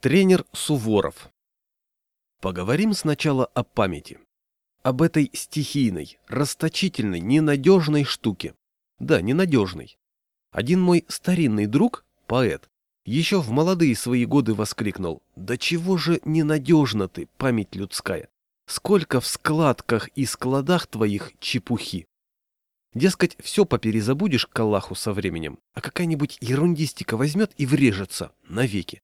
Тренер Суворов. Поговорим сначала о памяти. Об этой стихийной, расточительной, ненадежной штуке. Да, ненадежной. Один мой старинный друг, поэт, еще в молодые свои годы воскликнул «Да чего же ненадежна ты, память людская! Сколько в складках и складах твоих чепухи!» Дескать, все поперезабудешь к Аллаху со временем, а какая-нибудь ерундистика возьмет и врежется навеки.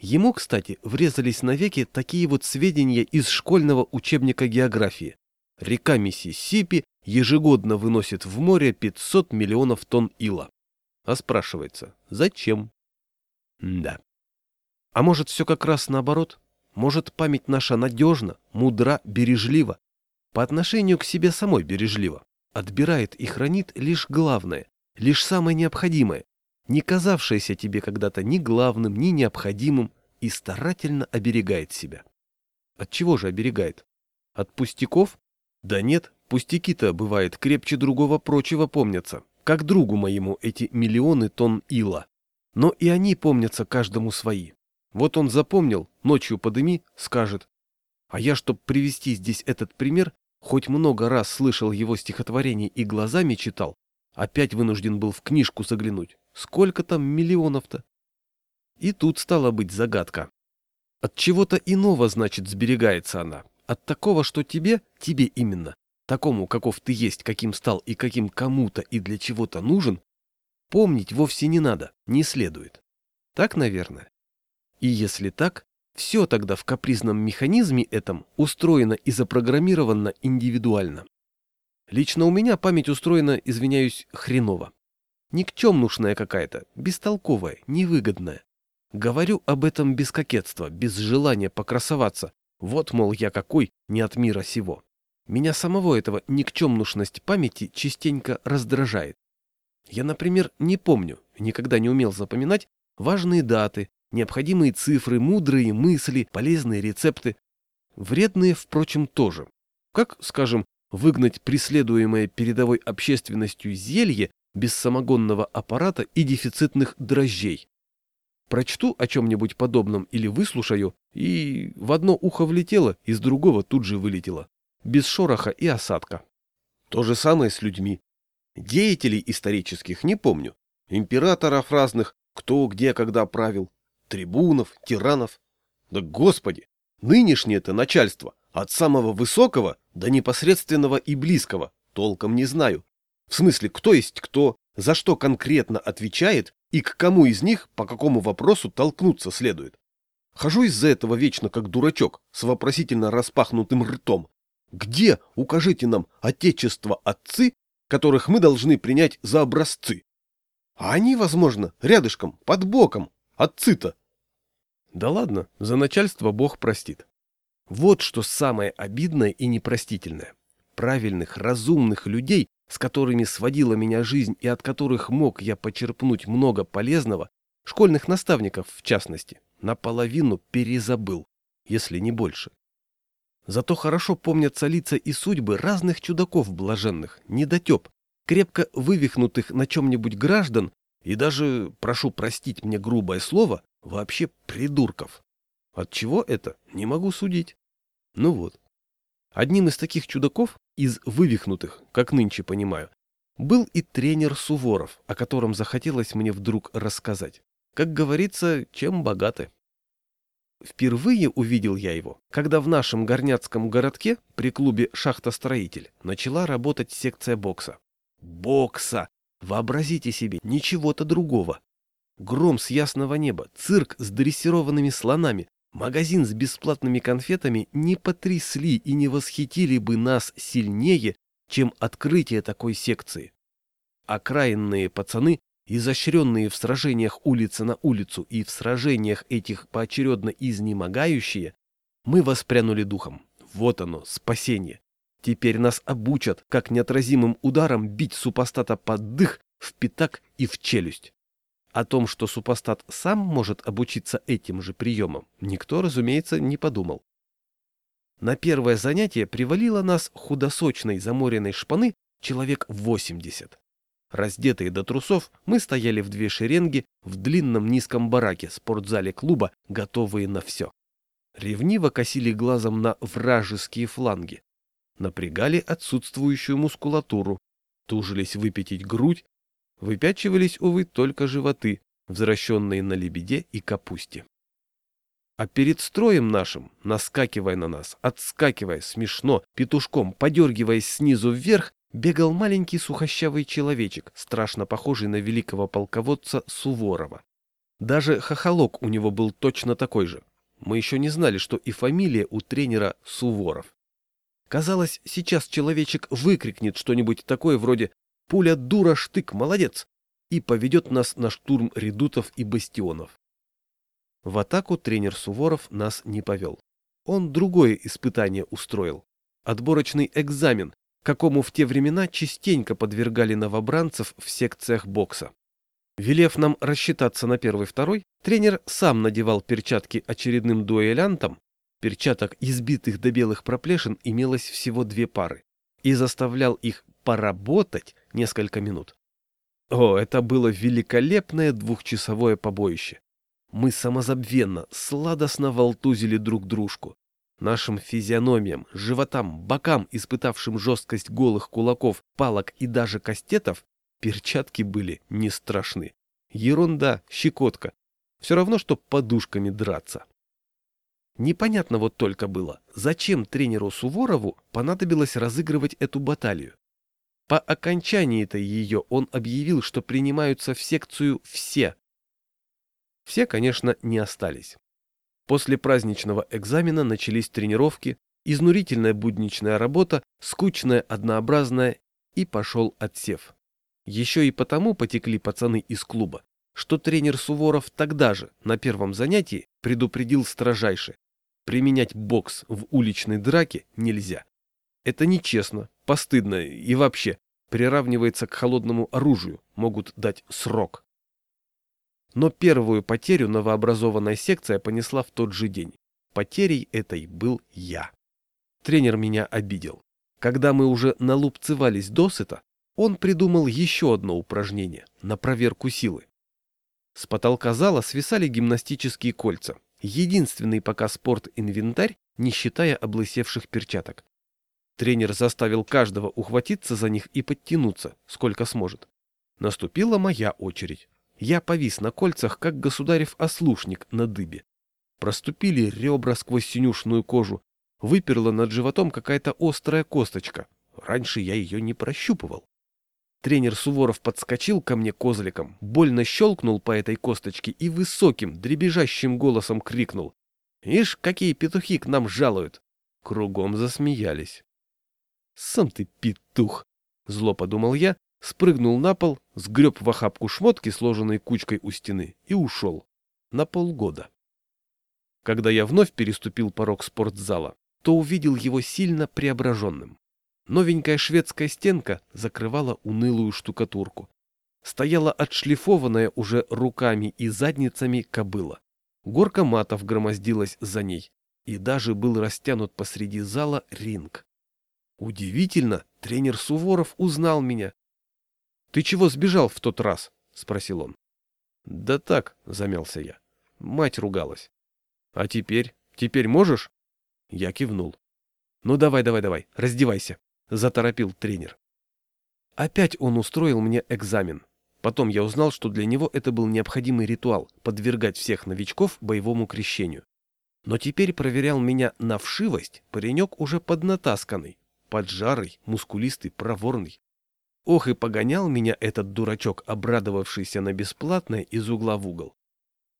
Ему, кстати, врезались навеки такие вот сведения из школьного учебника географии. Река Миссисипи ежегодно выносит в море 500 миллионов тонн ила. А спрашивается, зачем? Да. А может, все как раз наоборот? Может, память наша надежна, мудра, бережлива? По отношению к себе самой бережлива. Отбирает и хранит лишь главное, лишь самое необходимое, не казавшееся тебе когда-то ни главным, ни необходимым, и старательно оберегает себя. От чего же оберегает? От пустяков? Да нет, пустяки-то, бывает, крепче другого прочего помнятся, как другу моему эти миллионы тонн ила. Но и они помнятся каждому свои. Вот он запомнил, ночью подыми, скажет. А я, чтоб привести здесь этот пример, хоть много раз слышал его стихотворение и глазами читал, опять вынужден был в книжку заглянуть. Сколько там миллионов-то? И тут стала быть загадка. От чего-то иного, значит, сберегается она. От такого, что тебе, тебе именно, такому, каков ты есть, каким стал и каким кому-то и для чего-то нужен, помнить вовсе не надо, не следует. Так, наверное? И если так, все тогда в капризном механизме этом устроено и запрограммировано индивидуально. Лично у меня память устроена, извиняюсь, хреново. Никчемнушная какая-то, бестолковая, невыгодная. Говорю об этом без кокетства, без желания покрасоваться. Вот, мол, я какой, не от мира сего. Меня самого этого никчемнушность памяти частенько раздражает. Я, например, не помню, никогда не умел запоминать важные даты, необходимые цифры, мудрые мысли, полезные рецепты. Вредные, впрочем, тоже. Как, скажем, выгнать преследуемое передовой общественностью зелье без самогонного аппарата и дефицитных дрожжей. Прочту о чем-нибудь подобном или выслушаю, и в одно ухо влетело, из другого тут же вылетело. Без шороха и осадка. То же самое с людьми. Деятелей исторических не помню. Императоров разных, кто где когда правил. Трибунов, тиранов. Да господи, нынешнее это начальство, от самого высокого до непосредственного и близкого, толком не знаю. В смысле, кто есть кто, за что конкретно отвечает и к кому из них по какому вопросу толкнуться следует. Хожу из-за этого вечно как дурачок с вопросительно распахнутым ртом. Где, укажите нам, отечество отцы, которых мы должны принять за образцы? А они, возможно, рядышком, под боком, отцы-то. Да ладно, за начальство Бог простит. Вот что самое обидное и непростительное. Правильных, разумных людей с которыми сводила меня жизнь и от которых мог я почерпнуть много полезного, школьных наставников в частности, наполовину перезабыл, если не больше. Зато хорошо помнятся лица и судьбы разных чудаков блаженных, недотеп, крепко вывихнутых на чем-нибудь граждан и даже, прошу простить мне грубое слово, вообще придурков. От чего это, не могу судить. Ну вот. Одним из таких чудаков, из вывихнутых, как нынче понимаю, был и тренер Суворов, о котором захотелось мне вдруг рассказать. Как говорится, чем богаты. Впервые увидел я его, когда в нашем горняцком городке при клубе «Шахтостроитель» начала работать секция бокса. Бокса! Вообразите себе, ничего-то другого. Гром с ясного неба, цирк с дрессированными слонами, Магазин с бесплатными конфетами не потрясли и не восхитили бы нас сильнее, чем открытие такой секции. Окраинные пацаны, изощренные в сражениях улица на улицу и в сражениях этих поочередно изнемогающие, мы воспрянули духом. Вот оно, спасение. Теперь нас обучат, как неотразимым ударом бить супостата под дых, в пятак и в челюсть. О том, что супостат сам может обучиться этим же приемам, никто, разумеется, не подумал. На первое занятие привалило нас худосочной заморенной шпаны человек 80. Раздетые до трусов, мы стояли в две шеренги в длинном низком бараке спортзале клуба, готовые на все. Ревниво косили глазом на вражеские фланги. Напрягали отсутствующую мускулатуру, тужились выпятить грудь, выпячивались, увы, только животы, возвращенные на лебеде и капусте. А перед строем нашим, наскакивая на нас, отскакивая смешно, петушком, подергиваясь снизу вверх, бегал маленький сухощавый человечек, страшно похожий на великого полководца Суворова. Даже хохолок у него был точно такой же. Мы еще не знали, что и фамилия у тренера Суворов. Казалось, сейчас человечек выкрикнет что-нибудь такое вроде «Пуля дура, штык, молодец!» и поведет нас на штурм редутов и бастионов. В атаку тренер Суворов нас не повел. Он другое испытание устроил. Отборочный экзамен, какому в те времена частенько подвергали новобранцев в секциях бокса. Велев нам рассчитаться на первый-второй, тренер сам надевал перчатки очередным дуэлянтам, перчаток, избитых до белых проплешин, имелось всего две пары, и заставлял их поработать несколько минут. О, это было великолепное двухчасовое побоище. Мы самозабвенно, сладостно волтузили друг дружку. Нашим физиономиям, животам, бокам, испытавшим жесткость голых кулаков, палок и даже кастетов, перчатки были не страшны. Ерунда, щекотка. Все равно, что подушками драться. Непонятно вот только было, зачем тренеру Суворову понадобилось разыгрывать эту баталию. По окончании-то ее он объявил, что принимаются в секцию все, все, конечно, не остались. После праздничного экзамена начались тренировки, изнурительная будничная работа, скучная, однообразная, и пошел отсев. Еще и потому потекли пацаны из клуба, что тренер Суворов тогда же, на первом занятии, предупредил строжайше. Применять бокс в уличной драке нельзя. Это нечестно, постыдно и вообще приравнивается к холодному оружию, могут дать срок. Но первую потерю новообразованная секция понесла в тот же день. Потерей этой был я. Тренер меня обидел. Когда мы уже налупцевались досыта, он придумал еще одно упражнение на проверку силы. С потолка зала свисали гимнастические кольца. Единственный пока спорт-инвентарь, не считая облысевших перчаток. Тренер заставил каждого ухватиться за них и подтянуться, сколько сможет. Наступила моя очередь. Я повис на кольцах, как государев ослушник на дыбе. Проступили ребра сквозь синюшную кожу, выперла над животом какая-то острая косточка. Раньше я ее не прощупывал. Тренер Суворов подскочил ко мне козликом, больно щелкнул по этой косточке и высоким, дребезжащим голосом крикнул. «Ишь, какие петухи к нам жалуют!» Кругом засмеялись. «Сам ты петух!» — зло подумал я спрыгнул на пол, сгреб в охапку шмотки, сложенные кучкой у стены, и ушел. На полгода. Когда я вновь переступил порог спортзала, то увидел его сильно преображенным. Новенькая шведская стенка закрывала унылую штукатурку. Стояла отшлифованная уже руками и задницами кобыла. Горка матов громоздилась за ней, и даже был растянут посреди зала ринг. Удивительно, тренер Суворов узнал меня, ты чего сбежал в тот раз? — спросил он. — Да так, — замялся я. Мать ругалась. — А теперь? Теперь можешь? Я кивнул. — Ну давай, давай, давай, раздевайся, — заторопил тренер. Опять он устроил мне экзамен. Потом я узнал, что для него это был необходимый ритуал — подвергать всех новичков боевому крещению. Но теперь проверял меня на вшивость паренек уже поднатасканный, поджарый, мускулистый, проворный. Ох и погонял меня этот дурачок, обрадовавшийся на бесплатное из угла в угол.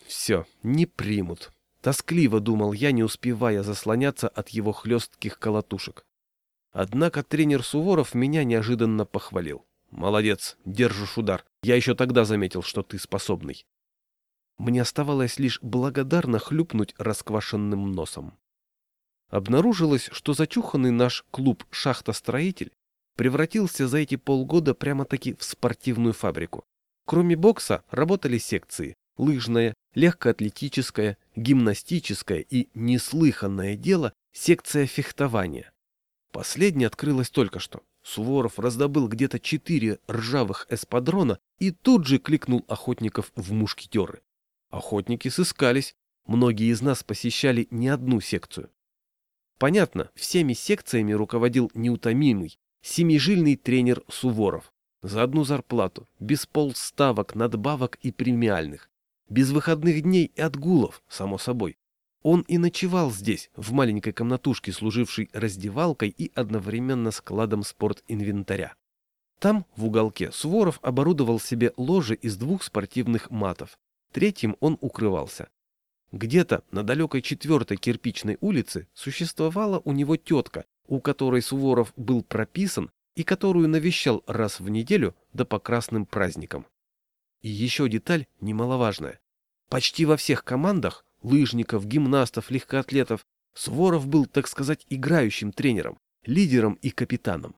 Все, не примут. Тоскливо думал я, не успевая заслоняться от его хлестких колотушек. Однако тренер Суворов меня неожиданно похвалил. «Молодец, держишь удар. Я еще тогда заметил, что ты способный». Мне оставалось лишь благодарно хлюпнуть расквашенным носом. Обнаружилось, что зачуханный наш клуб «Шахта-строитель» превратился за эти полгода прямо-таки в спортивную фабрику. Кроме бокса работали секции – лыжная, легкоатлетическая, гимнастическая и неслыханное дело – секция фехтования. Последняя открылась только что. Суворов раздобыл где-то четыре ржавых эспадрона и тут же кликнул охотников в мушкетеры. Охотники сыскались, многие из нас посещали не одну секцию. Понятно, всеми секциями руководил неутомимый, семижильный тренер Суворов. За одну зарплату, без полставок, надбавок и премиальных. Без выходных дней и отгулов, само собой. Он и ночевал здесь, в маленькой комнатушке, служившей раздевалкой и одновременно складом спортинвентаря. Там, в уголке, Суворов оборудовал себе ложе из двух спортивных матов. Третьим он укрывался. Где-то на далекой четвертой кирпичной улице существовала у него тетка, у которой Суворов был прописан и которую навещал раз в неделю да по красным праздникам. И еще деталь немаловажная. Почти во всех командах – лыжников, гимнастов, легкоатлетов – Суворов был, так сказать, играющим тренером, лидером и капитаном.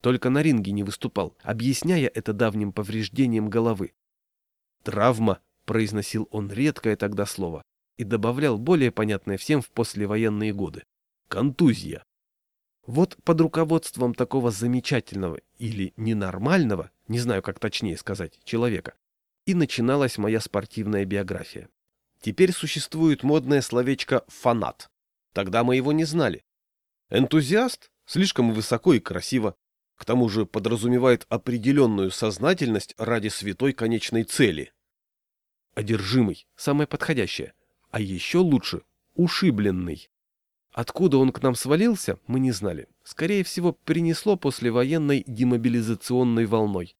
Только на ринге не выступал, объясняя это давним повреждением головы. «Травма», – произносил он редкое тогда слово, и добавлял более понятное всем в послевоенные годы. «Контузия». Вот под руководством такого замечательного или ненормального, не знаю, как точнее сказать, человека, и начиналась моя спортивная биография. Теперь существует модное словечко «фанат». Тогда мы его не знали. Энтузиаст слишком высоко и красиво, к тому же подразумевает определенную сознательность ради святой конечной цели. Одержимый – самое подходящее, а еще лучше – ушибленный. Откуда он к нам свалился, мы не знали. Скорее всего, принесло послевоенной демобилизационной волной.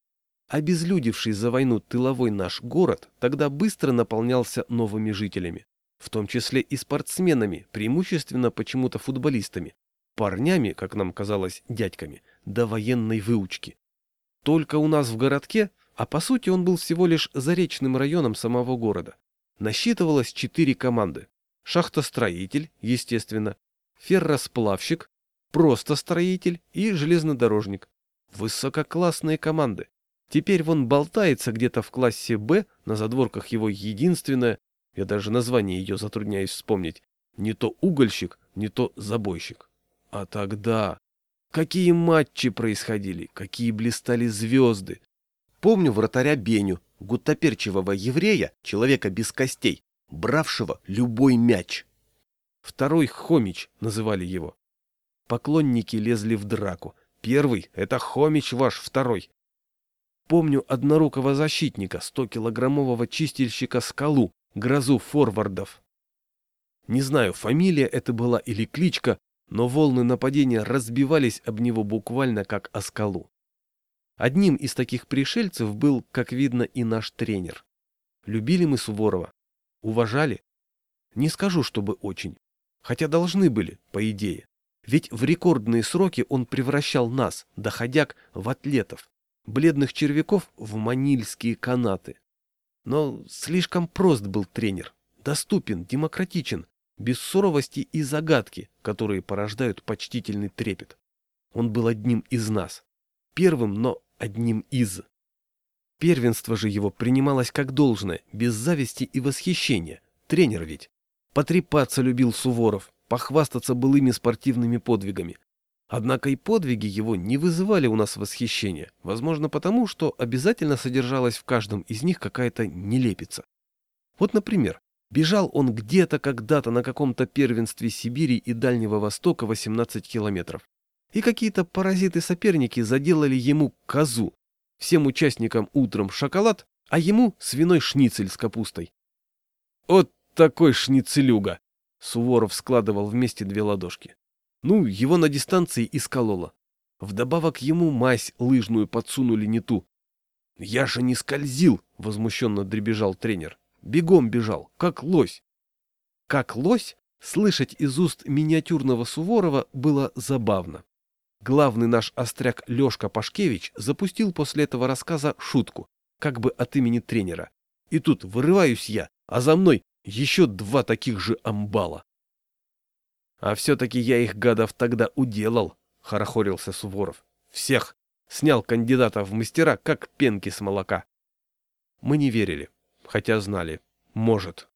Обезлюдивший за войну тыловой наш город тогда быстро наполнялся новыми жителями, в том числе и спортсменами, преимущественно почему-то футболистами, парнями, как нам казалось, дядьками, до военной выучки. Только у нас в городке, а по сути он был всего лишь заречным районом самого города, насчитывалось четыре команды. Шахтостроитель, естественно, ферросплавщик, просто строитель и железнодорожник. Высококлассные команды. Теперь вон болтается где-то в классе «Б», на задворках его единственное, я даже название ее затрудняюсь вспомнить, не то угольщик, не то забойщик. А тогда... Какие матчи происходили, какие блистали звезды. Помню вратаря Беню, гуттаперчивого еврея, человека без костей, бравшего любой мяч. Второй Хомич называли его. Поклонники лезли в драку. Первый — это Хомич ваш, второй. Помню однорукого защитника, 100-килограммового чистильщика скалу, грозу форвардов. Не знаю, фамилия это была или кличка, но волны нападения разбивались об него буквально как о скалу. Одним из таких пришельцев был, как видно, и наш тренер. Любили мы Суворова. Уважали? Не скажу, чтобы очень. Хотя должны были, по идее. Ведь в рекордные сроки он превращал нас, доходяг, в атлетов, бледных червяков в манильские канаты. Но слишком прост был тренер, доступен, демократичен, без суровости и загадки, которые порождают почтительный трепет. Он был одним из нас. Первым, но одним из. Первенство же его принималось как должное, без зависти и восхищения. Тренер ведь. Потрепаться любил Суворов, похвастаться былыми спортивными подвигами. Однако и подвиги его не вызывали у нас восхищения, возможно потому, что обязательно содержалась в каждом из них какая-то нелепица. Вот, например, бежал он где-то когда-то на каком-то первенстве Сибири и Дальнего Востока 18 километров. И какие-то паразиты-соперники заделали ему козу, всем участникам утром шоколад, а ему свиной шницель с капустой. Вот такой шницелюга! Суворов складывал вместе две ладошки. Ну, его на дистанции искололо. Вдобавок ему мазь лыжную подсунули не ту. «Я же не скользил!» — возмущенно дребежал тренер. «Бегом бежал, как лось!» Как лось слышать из уст миниатюрного Суворова было забавно. Главный наш остряк Лешка Пашкевич запустил после этого рассказа шутку, как бы от имени тренера. И тут вырываюсь я, а за мной еще два таких же амбала. А все-таки я их гадов тогда уделал, хорохорился Суворов. Всех. Снял кандидата в мастера, как пенки с молока. Мы не верили, хотя знали. Может.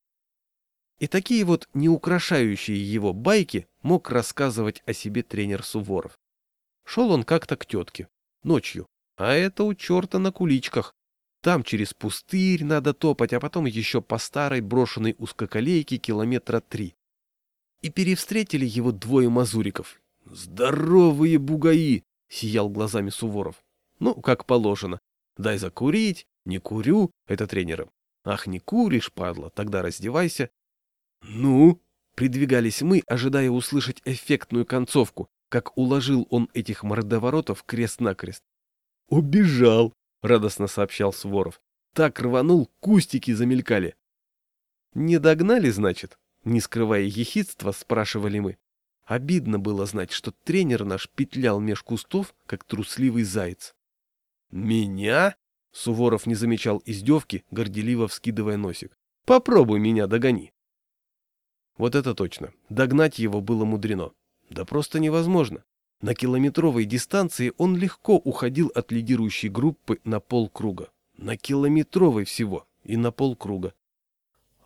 И такие вот неукрашающие его байки мог рассказывать о себе тренер Суворов. Шел он как-то к тетке, ночью. А это у черта на куличках. Там через пустырь надо топать, а потом еще по старой брошенной узкоколейке километра три. И перевстретили его двое мазуриков. «Здоровые бугаи!» — сиял глазами Суворов. «Ну, как положено. Дай закурить, не курю, это тренером. Ах, не куришь, падла, тогда раздевайся». «Ну?» — придвигались мы, ожидая услышать эффектную концовку, как уложил он этих мордоворотов крест-накрест. «Убежал!» — радостно сообщал Суворов. «Так рванул, кустики замелькали». «Не догнали, значит?» — не скрывая ехидства, спрашивали мы. Обидно было знать, что тренер наш петлял меж кустов, как трусливый заяц. «Меня?» — Суворов не замечал издевки, горделиво вскидывая носик. «Попробуй меня догони». Вот это точно. Догнать его было мудрено. Да просто невозможно. На километровой дистанции он легко уходил от лидирующей группы на полкруга. На километровой всего и на полкруга.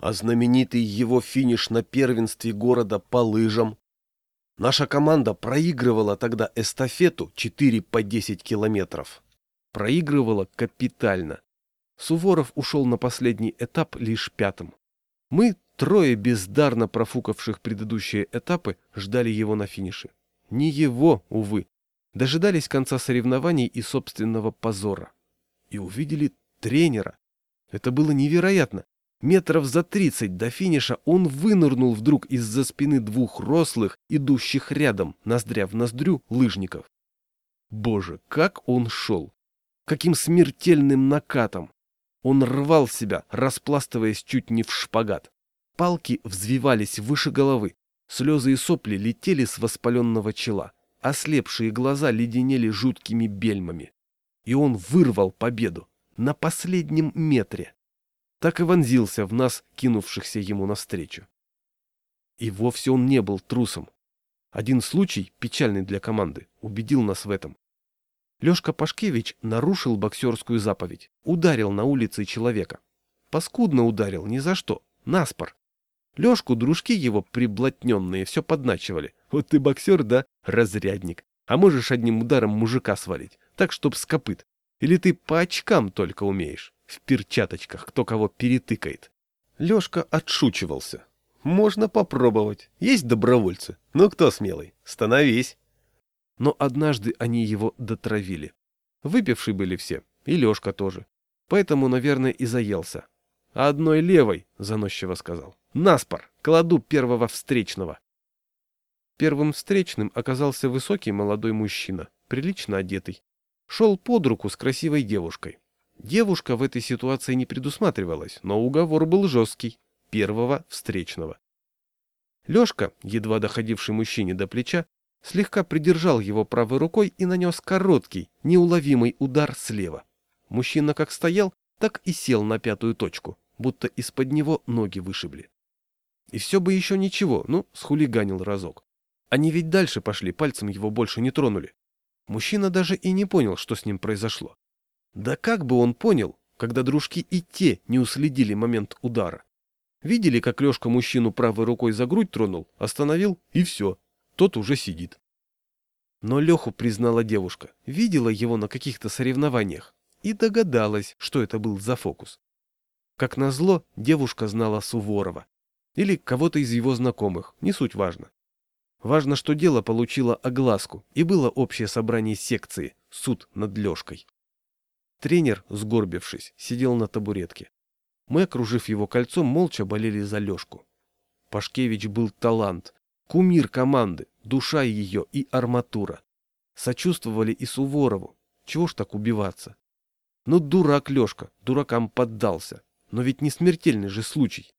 А знаменитый его финиш на первенстве города по лыжам. Наша команда проигрывала тогда эстафету 4 по 10 километров. Проигрывала капитально. Суворов ушел на последний этап лишь пятым. Мы, трое бездарно профукавших предыдущие этапы, ждали его на финише. Не его, увы. Дожидались конца соревнований и собственного позора. И увидели тренера. Это было невероятно. Метров за тридцать до финиша он вынырнул вдруг из-за спины двух рослых, идущих рядом, ноздря в ноздрю, лыжников. Боже, как он шел! Каким смертельным накатом! Он рвал себя, распластываясь чуть не в шпагат. Палки взвивались выше головы, Слезы и сопли летели с воспаленного чела, ослепшие глаза леденели жуткими бельмами. И он вырвал победу на последнем метре. Так и вонзился в нас, кинувшихся ему навстречу. И вовсе он не был трусом. Один случай, печальный для команды, убедил нас в этом. Лешка Пашкевич нарушил боксерскую заповедь, ударил на улице человека. Паскудно ударил, ни за что, наспор. Лешку дружки его приблотненные все подначивали. Вот ты боксер, да, разрядник. А можешь одним ударом мужика свалить, так, чтоб с копыт. Или ты по очкам только умеешь, в перчаточках, кто кого перетыкает. Лешка отшучивался. Можно попробовать. Есть добровольцы. Ну кто смелый? Становись. Но однажды они его дотравили. Выпившие были все, и Лешка тоже. Поэтому, наверное, и заелся. А одной левой, заносчиво сказал. Наспор, кладу первого встречного. Первым встречным оказался высокий молодой мужчина, прилично одетый. Шел под руку с красивой девушкой. Девушка в этой ситуации не предусматривалась, но уговор был жесткий. Первого встречного. Лешка, едва доходивший мужчине до плеча, слегка придержал его правой рукой и нанес короткий, неуловимый удар слева. Мужчина как стоял, так и сел на пятую точку, будто из-под него ноги вышибли. И все бы еще ничего, ну, схулиганил разок. Они ведь дальше пошли, пальцем его больше не тронули. Мужчина даже и не понял, что с ним произошло. Да как бы он понял, когда дружки и те не уследили момент удара. Видели, как Лешка мужчину правой рукой за грудь тронул, остановил, и все, тот уже сидит. Но Леху признала девушка, видела его на каких-то соревнованиях и догадалась, что это был за фокус. Как назло, девушка знала Суворова. Или кого-то из его знакомых, не суть важно. Важно, что дело получило огласку, и было общее собрание секции, суд над Лешкой. Тренер, сгорбившись, сидел на табуретке. Мы, окружив его кольцом, молча болели за Лешку. Пашкевич был талант, кумир команды, душа ее и арматура. Сочувствовали и Суворову. Чего ж так убиваться? Ну, дурак Лешка, дуракам поддался. Но ведь не смертельный же случай.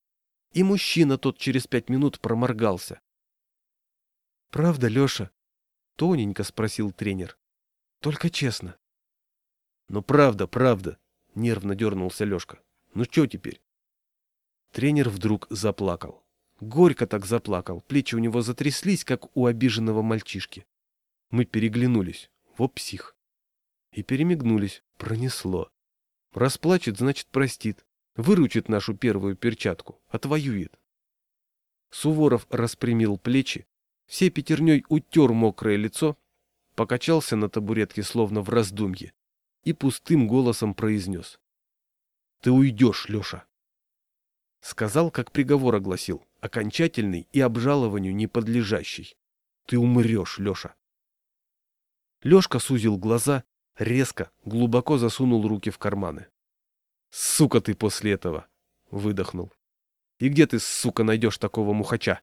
И мужчина тот через пять минут проморгался. «Правда, Леша?» — тоненько спросил тренер. «Только честно». «Ну правда, правда», — нервно дернулся Лешка. «Ну что теперь?» Тренер вдруг заплакал. Горько так заплакал, плечи у него затряслись, как у обиженного мальчишки. Мы переглянулись. Во псих. И перемигнулись. Пронесло. Расплачет, значит, простит. Выручит нашу первую перчатку, отвоюет. Суворов распрямил плечи, всей пятерней утер мокрое лицо, покачался на табуретке словно в раздумье и пустым голосом произнес. «Ты уйдешь, Леша!» Сказал, как приговор огласил, окончательный и обжалованию не подлежащий. «Ты умрешь, Леша!» Лешка сузил глаза, резко, глубоко засунул руки в карманы. «Сука ты после этого!» — выдохнул. «И где ты, сука, найдешь такого мухача?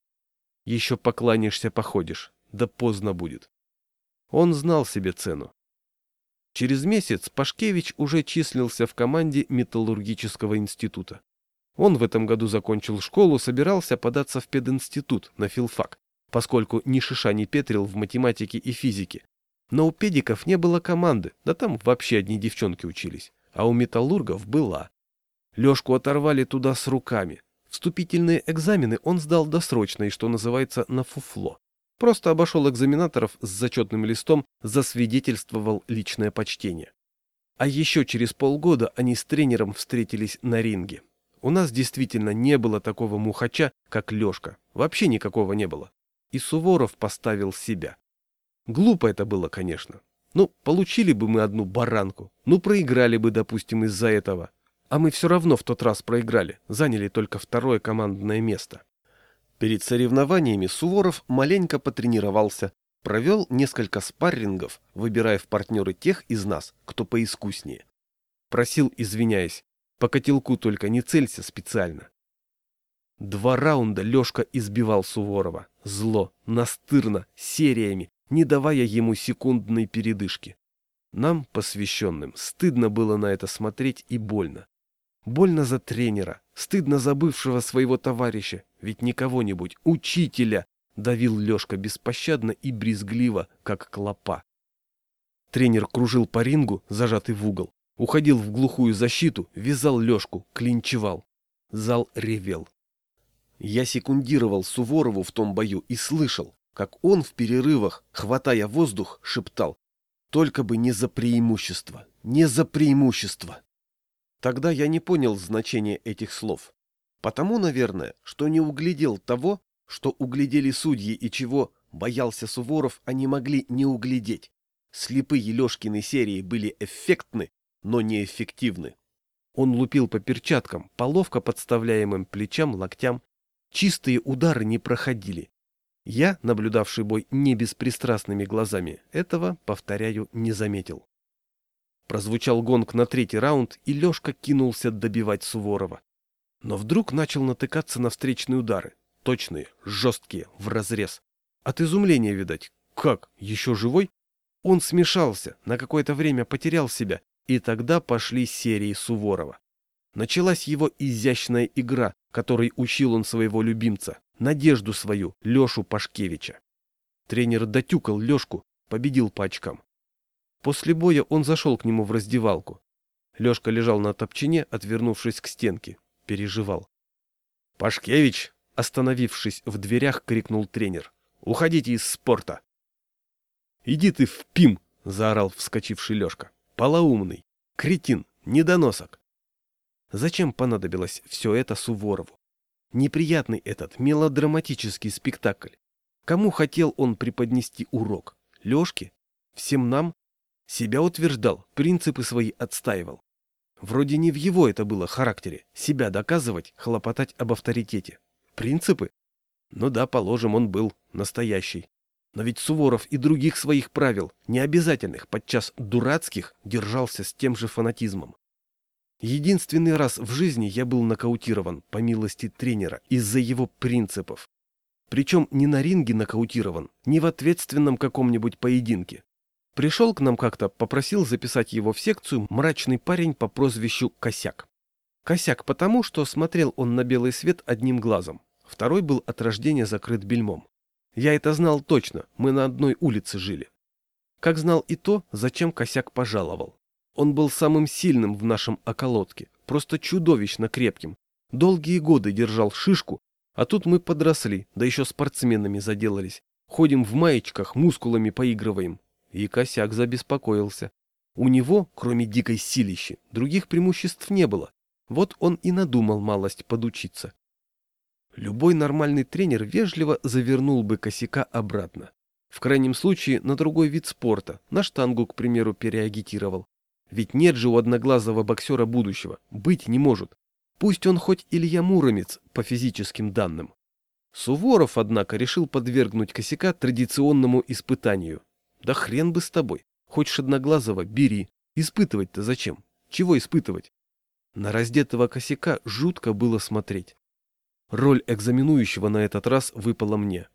Еще покланяешься, походишь, да поздно будет». Он знал себе цену. Через месяц Пашкевич уже числился в команде металлургического института. Он в этом году закончил школу, собирался податься в пединститут на филфак, поскольку ни шиша не петрил в математике и физике. Но у педиков не было команды, да там вообще одни девчонки учились, а у металлургов была. Лешку оторвали туда с руками. Вступительные экзамены он сдал досрочно и, что называется, на фуфло. Просто обошел экзаменаторов с зачетным листом, засвидетельствовал личное почтение. А еще через полгода они с тренером встретились на ринге. У нас действительно не было такого мухача, как Лешка. Вообще никакого не было. И Суворов поставил себя. Глупо это было, конечно. Ну, получили бы мы одну баранку. Ну, проиграли бы, допустим, из-за этого. А мы все равно в тот раз проиграли, заняли только второе командное место. Перед соревнованиями Суворов маленько потренировался, провел несколько спаррингов, выбирая в партнеры тех из нас, кто поискуснее. Просил, извиняясь, по котелку только не целься специально. Два раунда Лешка избивал Суворова. Зло, настырно, сериями, не давая ему секундной передышки. Нам, посвященным, стыдно было на это смотреть и больно. Больно за тренера, стыдно за бывшего своего товарища, ведь не кого-нибудь, учителя, давил Лешка беспощадно и брезгливо, как клопа. Тренер кружил по рингу, зажатый в угол, уходил в глухую защиту, вязал Лешку, клинчевал. Зал ревел. Я секундировал Суворову в том бою и слышал, как он в перерывах, хватая воздух, шептал «Только бы не за преимущество, не за преимущество». Тогда я не понял значения этих слов. Потому, наверное, что не углядел того, что углядели судьи и чего боялся Суворов, они могли не углядеть. Слепые Лешкины серии были эффектны, но неэффективны. Он лупил по перчаткам, по ловко подставляемым плечам, локтям. Чистые удары не проходили. Я, наблюдавший бой не беспристрастными глазами, этого, повторяю, не заметил. Прозвучал гонг на третий раунд, и Лешка кинулся добивать Суворова. Но вдруг начал натыкаться на встречные удары. Точные, жесткие, в разрез. От изумления, видать. Как? Еще живой? Он смешался, на какое-то время потерял себя, и тогда пошли серии Суворова. Началась его изящная игра, которой учил он своего любимца, надежду свою, Лешу Пашкевича. Тренер дотюкал Лешку, победил по очкам. После боя он зашел к нему в раздевалку. Лешка лежал на топчине, отвернувшись к стенке. Переживал. «Пашкевич!» — остановившись в дверях, крикнул тренер. «Уходите из спорта!» «Иди ты в ПИМ!» — заорал вскочивший Лешка. «Полоумный! Кретин! Недоносок!» Зачем понадобилось все это Суворову? Неприятный этот мелодраматический спектакль. Кому хотел он преподнести урок? Лешке? Всем нам? Себя утверждал, принципы свои отстаивал. Вроде не в его это было характере, себя доказывать, хлопотать об авторитете. Принципы? Ну да, положим, он был настоящий. Но ведь Суворов и других своих правил, необязательных, подчас дурацких, держался с тем же фанатизмом. Единственный раз в жизни я был нокаутирован, по милости тренера, из-за его принципов. Причем не на ринге нокаутирован, не в ответственном каком-нибудь поединке, Пришел к нам как-то, попросил записать его в секцию мрачный парень по прозвищу Косяк. Косяк потому, что смотрел он на белый свет одним глазом, второй был от рождения закрыт бельмом. Я это знал точно, мы на одной улице жили. Как знал и то, зачем Косяк пожаловал. Он был самым сильным в нашем околотке, просто чудовищно крепким. Долгие годы держал шишку, а тут мы подросли, да еще спортсменами заделались. Ходим в маечках, мускулами поигрываем, и косяк забеспокоился. У него, кроме дикой силищи, других преимуществ не было. Вот он и надумал малость подучиться. Любой нормальный тренер вежливо завернул бы косяка обратно. В крайнем случае на другой вид спорта, на штангу, к примеру, переагитировал. Ведь нет же у одноглазого боксера будущего, быть не может. Пусть он хоть Илья Муромец по физическим данным. Суворов, однако, решил подвергнуть косяка традиционному испытанию. Да хрен бы с тобой. Хочешь одноглазого – бери. Испытывать-то зачем? Чего испытывать? На раздетого косяка жутко было смотреть. Роль экзаменующего на этот раз выпала мне.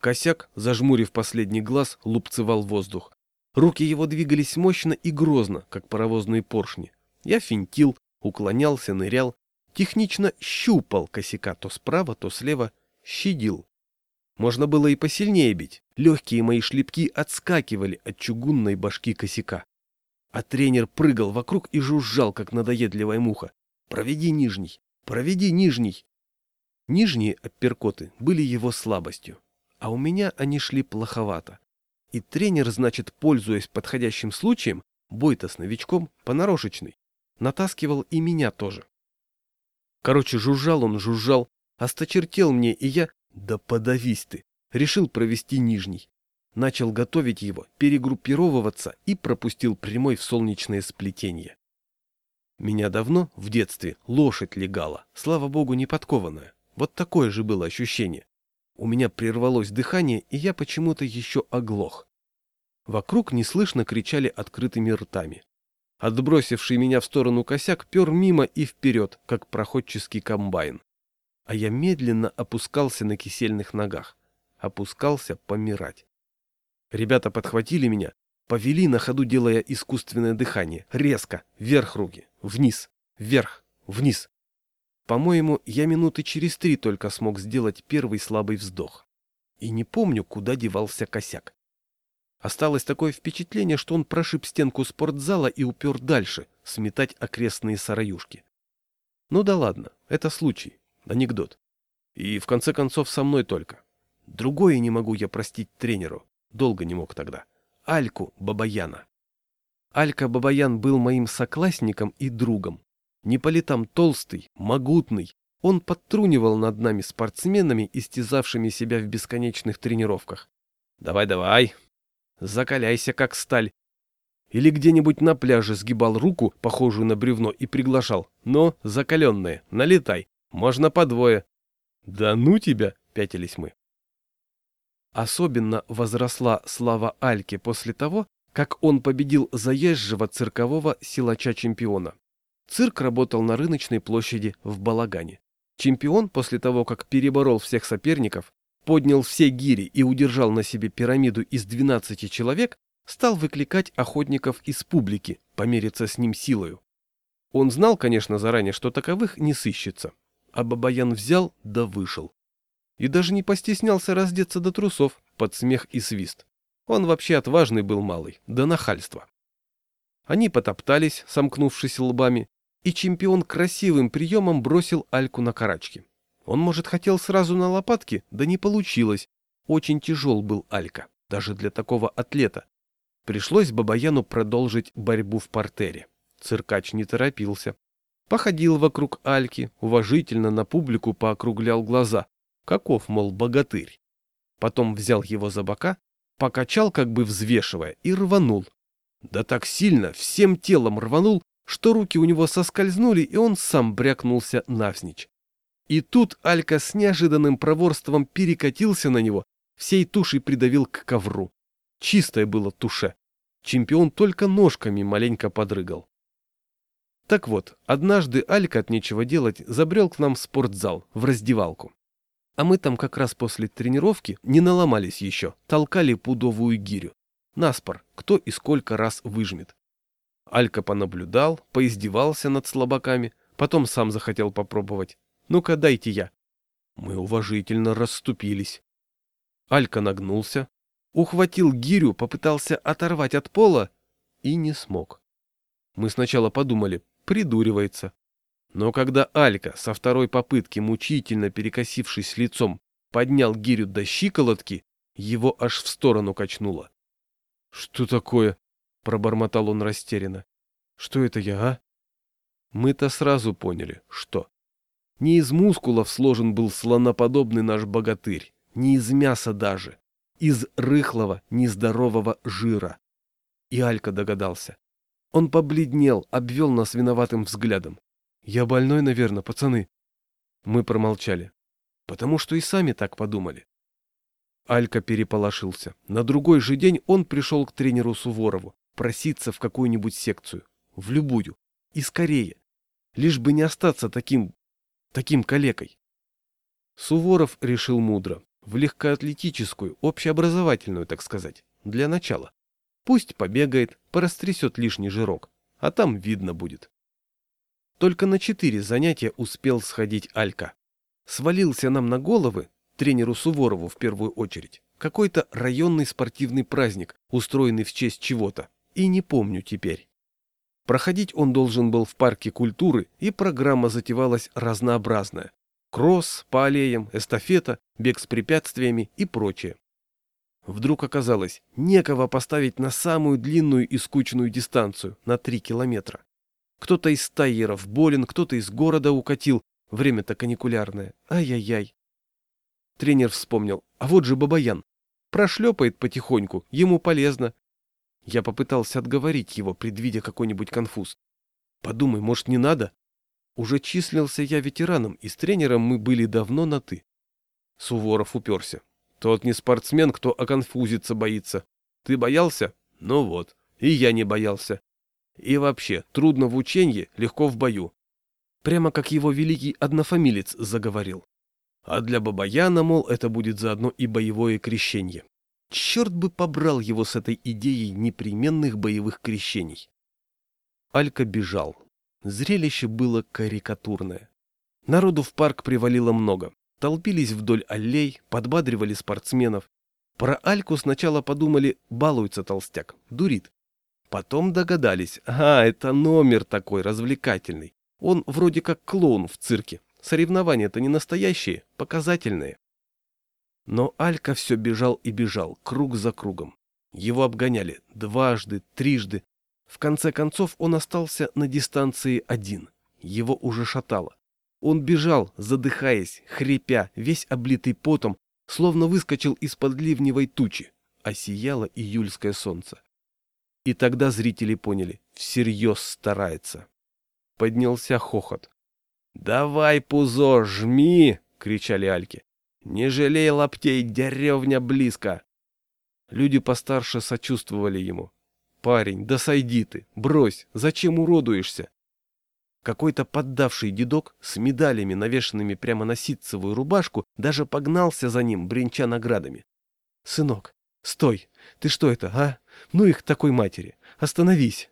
Косяк, зажмурив последний глаз, лупцевал воздух. Руки его двигались мощно и грозно, как паровозные поршни. Я финтил, уклонялся, нырял, технично щупал косяка то справа, то слева, щадил. Можно было и посильнее бить. Легкие мои шлепки отскакивали от чугунной башки косяка. А тренер прыгал вокруг и жужжал, как надоедливая муха. «Проведи нижний! Проведи нижний!» Нижние апперкоты были его слабостью, а у меня они шли плоховато. И тренер, значит, пользуясь подходящим случаем, бой-то с новичком, понарошечный, натаскивал и меня тоже. Короче, жужжал он, жужжал, осточертел мне, и я, да подавись ты, решил провести нижний. Начал готовить его, перегруппировываться и пропустил прямой в солнечное сплетение. Меня давно, в детстве, лошадь легала, слава богу, не подкованная. Вот такое же было ощущение. У меня прервалось дыхание, и я почему-то еще оглох. Вокруг неслышно кричали открытыми ртами. Отбросивший меня в сторону косяк пер мимо и вперед, как проходческий комбайн. А я медленно опускался на кисельных ногах. Опускался помирать. Ребята подхватили меня, повели на ходу, делая искусственное дыхание. Резко, вверх руки, вниз, вверх, вниз. По-моему, я минуты через три только смог сделать первый слабый вздох. И не помню, куда девался косяк. Осталось такое впечатление, что он прошиб стенку спортзала и упер дальше, сметать окрестные сараюшки. Ну да ладно, это случай, анекдот. И в конце концов со мной только. Другое не могу я простить тренеру, долго не мог тогда. Альку Бабаяна. Алька Бабаян был моим соклассником и другом. Не толстый, могутный, он подтрунивал над нами спортсменами, истязавшими себя в бесконечных тренировках. «Давай-давай, закаляйся, как сталь». Или где-нибудь на пляже сгибал руку, похожую на бревно, и приглашал. «Но, закаленная, налетай, можно по двое». «Да ну тебя!» — пятились мы. Особенно возросла слава Альке после того, как он победил заезжего циркового силача-чемпиона. Цирк работал на рыночной площади в Балагане. Чемпион после того, как переборол всех соперников, поднял все гири и удержал на себе пирамиду из 12 человек, стал выкликать охотников из публики, помериться с ним силою. Он знал, конечно, заранее, что таковых не сыщется. А Бабаян взял да вышел. И даже не постеснялся раздеться до трусов под смех и свист. Он вообще отважный был малый, до нахальства. Они потоптались, сомкнувшись лбами, и чемпион красивым приемом бросил Альку на карачки. Он, может, хотел сразу на лопатки, да не получилось. Очень тяжел был Алька, даже для такого атлета. Пришлось Бабаяну продолжить борьбу в портере. Циркач не торопился. Походил вокруг Альки, уважительно на публику поокруглял глаза. Каков, мол, богатырь. Потом взял его за бока, покачал, как бы взвешивая, и рванул. Да так сильно, всем телом рванул, что руки у него соскользнули, и он сам брякнулся навзничь. И тут Алька с неожиданным проворством перекатился на него, всей тушей придавил к ковру. Чистое было туше. Чемпион только ножками маленько подрыгал. Так вот, однажды Алька от нечего делать забрел к нам в спортзал, в раздевалку. А мы там как раз после тренировки не наломались еще, толкали пудовую гирю. Наспор, кто и сколько раз выжмет. Алька понаблюдал, поиздевался над слабаками, потом сам захотел попробовать. Ну-ка, дайте я. Мы уважительно расступились. Алька нагнулся, ухватил гирю, попытался оторвать от пола и не смог. Мы сначала подумали, придуривается. Но когда Алька со второй попытки, мучительно перекосившись лицом, поднял гирю до щиколотки, его аж в сторону качнуло. — Что такое? пробормотал он растерянно. Что это я, а? Мы-то сразу поняли, что. Не из мускулов сложен был слоноподобный наш богатырь, не из мяса даже. из рыхлого, нездорового жира. И Алька догадался. Он побледнел, обвел нас виноватым взглядом. «Я больной, наверное, пацаны». Мы промолчали, потому что и сами так подумали. Алька переполошился. На другой же день он пришел к тренеру Суворову проситься в какую-нибудь секцию. В любую. И скорее. Лишь бы не остаться таким... таким калекой. Суворов решил мудро. В легкоатлетическую, общеобразовательную, так сказать. Для начала. Пусть побегает, порастрясет лишний жирок. А там видно будет. Только на четыре занятия успел сходить Алька. Свалился нам на головы, тренеру Суворову в первую очередь, какой-то районный спортивный праздник, устроенный в честь чего-то, и не помню теперь. Проходить он должен был в парке культуры, и программа затевалась разнообразная. Кросс по аллеям, эстафета, бег с препятствиями и прочее. Вдруг оказалось, некого поставить на самую длинную и скучную дистанцию, на три километра. Кто-то из стайеров болен, кто-то из города укатил, время-то каникулярное. Ай-яй-яй. Тренер вспомнил. А вот же Бабаян. Прошлепает потихоньку, ему полезно. Я попытался отговорить его, предвидя какой-нибудь конфуз. Подумай, может, не надо? Уже числился я ветераном, и с тренером мы были давно на «ты». Суворов уперся. Тот не спортсмен, кто оконфузиться боится. Ты боялся? Ну вот. И я не боялся. И вообще, трудно в ученье, легко в бою. Прямо как его великий однофамилец заговорил. А для Бабаяна, мол, это будет заодно и боевое крещение. Черт бы побрал его с этой идеей непременных боевых крещений. Алька бежал. Зрелище было карикатурное. Народу в парк привалило много. Толпились вдоль аллей, подбадривали спортсменов. Про Альку сначала подумали, балуется толстяк, дурит. Потом догадались, а, это номер такой развлекательный. Он вроде как клоун в цирке. Соревнования-то не настоящие, показательные. Но Алька все бежал и бежал, круг за кругом. Его обгоняли дважды, трижды. В конце концов он остался на дистанции один. Его уже шатало. Он бежал, задыхаясь, хрипя, весь облитый потом, словно выскочил из-под ливневой тучи, а сияло июльское солнце. И тогда зрители поняли, всерьез старается. Поднялся хохот. «Давай, Пузо, жми!» — кричали Альки. «Не жалей лаптей, деревня близко!» Люди постарше сочувствовали ему. «Парень, да сойди ты! Брось! Зачем уродуешься?» Какой-то поддавший дедок с медалями, навешанными прямо на ситцевую рубашку, даже погнался за ним, бренча наградами. «Сынок, стой! Ты что это, а? Ну их такой матери! Остановись!»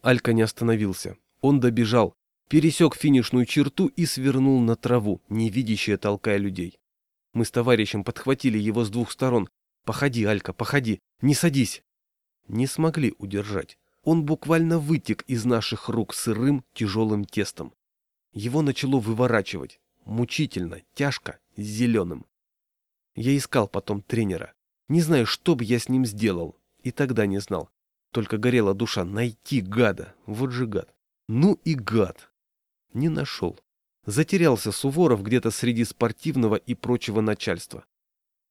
Алька не остановился. Он добежал, пересек финишную черту и свернул на траву, невидящая толкая людей. Мы с товарищем подхватили его с двух сторон. «Походи, Алька, походи! Не садись!» Не смогли удержать. Он буквально вытек из наших рук сырым, тяжелым тестом. Его начало выворачивать. Мучительно, тяжко, зеленым. Я искал потом тренера. Не знаю, что бы я с ним сделал. И тогда не знал. Только горела душа найти гада. Вот же гад. Ну и гад. Не нашел. Затерялся Суворов где-то среди спортивного и прочего начальства.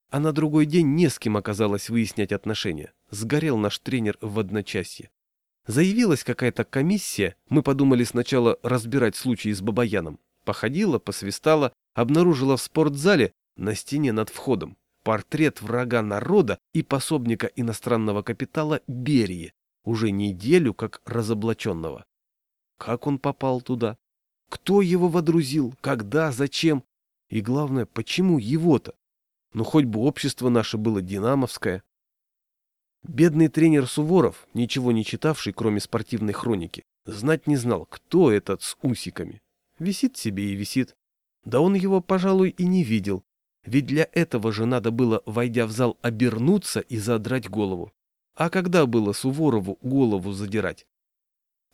А на другой день не с кем оказалось выяснять отношения. Сгорел наш тренер в одночасье. Заявилась какая-то комиссия, мы подумали сначала разбирать случай с Бабаяном. Походила, посвистала, обнаружила в спортзале на стене над входом портрет врага народа и пособника иностранного капитала Берии, уже неделю как разоблаченного. Как он попал туда? Кто его водрузил? Когда? Зачем? И главное, почему его-то? Ну, хоть бы общество наше было динамовское. Бедный тренер Суворов, ничего не читавший, кроме спортивной хроники, знать не знал, кто этот с усиками. Висит себе и висит. Да он его, пожалуй, и не видел. Ведь для этого же надо было, войдя в зал, обернуться и задрать голову. А когда было Суворову голову задирать?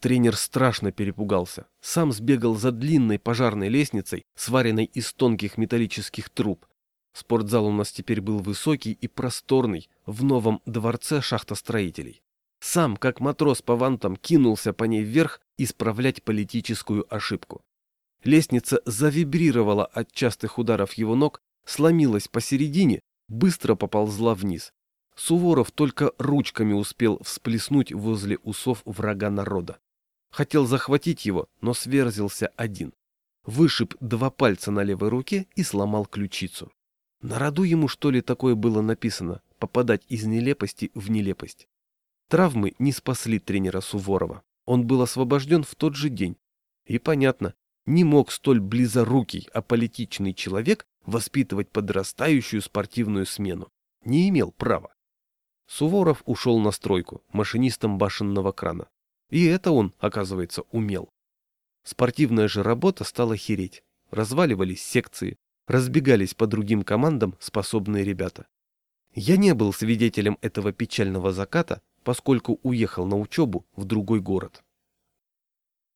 Тренер страшно перепугался. Сам сбегал за длинной пожарной лестницей, сваренной из тонких металлических труб. Спортзал у нас теперь был высокий и просторный, в новом дворце шахтостроителей. Сам, как матрос по вантам, кинулся по ней вверх исправлять политическую ошибку. Лестница завибрировала от частых ударов его ног, сломилась посередине, быстро поползла вниз. Суворов только ручками успел всплеснуть возле усов врага народа. Хотел захватить его, но сверзился один. Вышиб два пальца на левой руке и сломал ключицу. На роду ему что ли такое было написано, попадать из нелепости в нелепость. Травмы не спасли тренера Суворова. Он был освобожден в тот же день. И понятно, не мог столь близорукий, аполитичный человек воспитывать подрастающую спортивную смену. Не имел права. Суворов ушел на стройку, машинистом башенного крана. И это он, оказывается, умел. Спортивная же работа стала хереть. Разваливались секции, разбегались по другим командам способные ребята. Я не был свидетелем этого печального заката, поскольку уехал на учебу в другой город.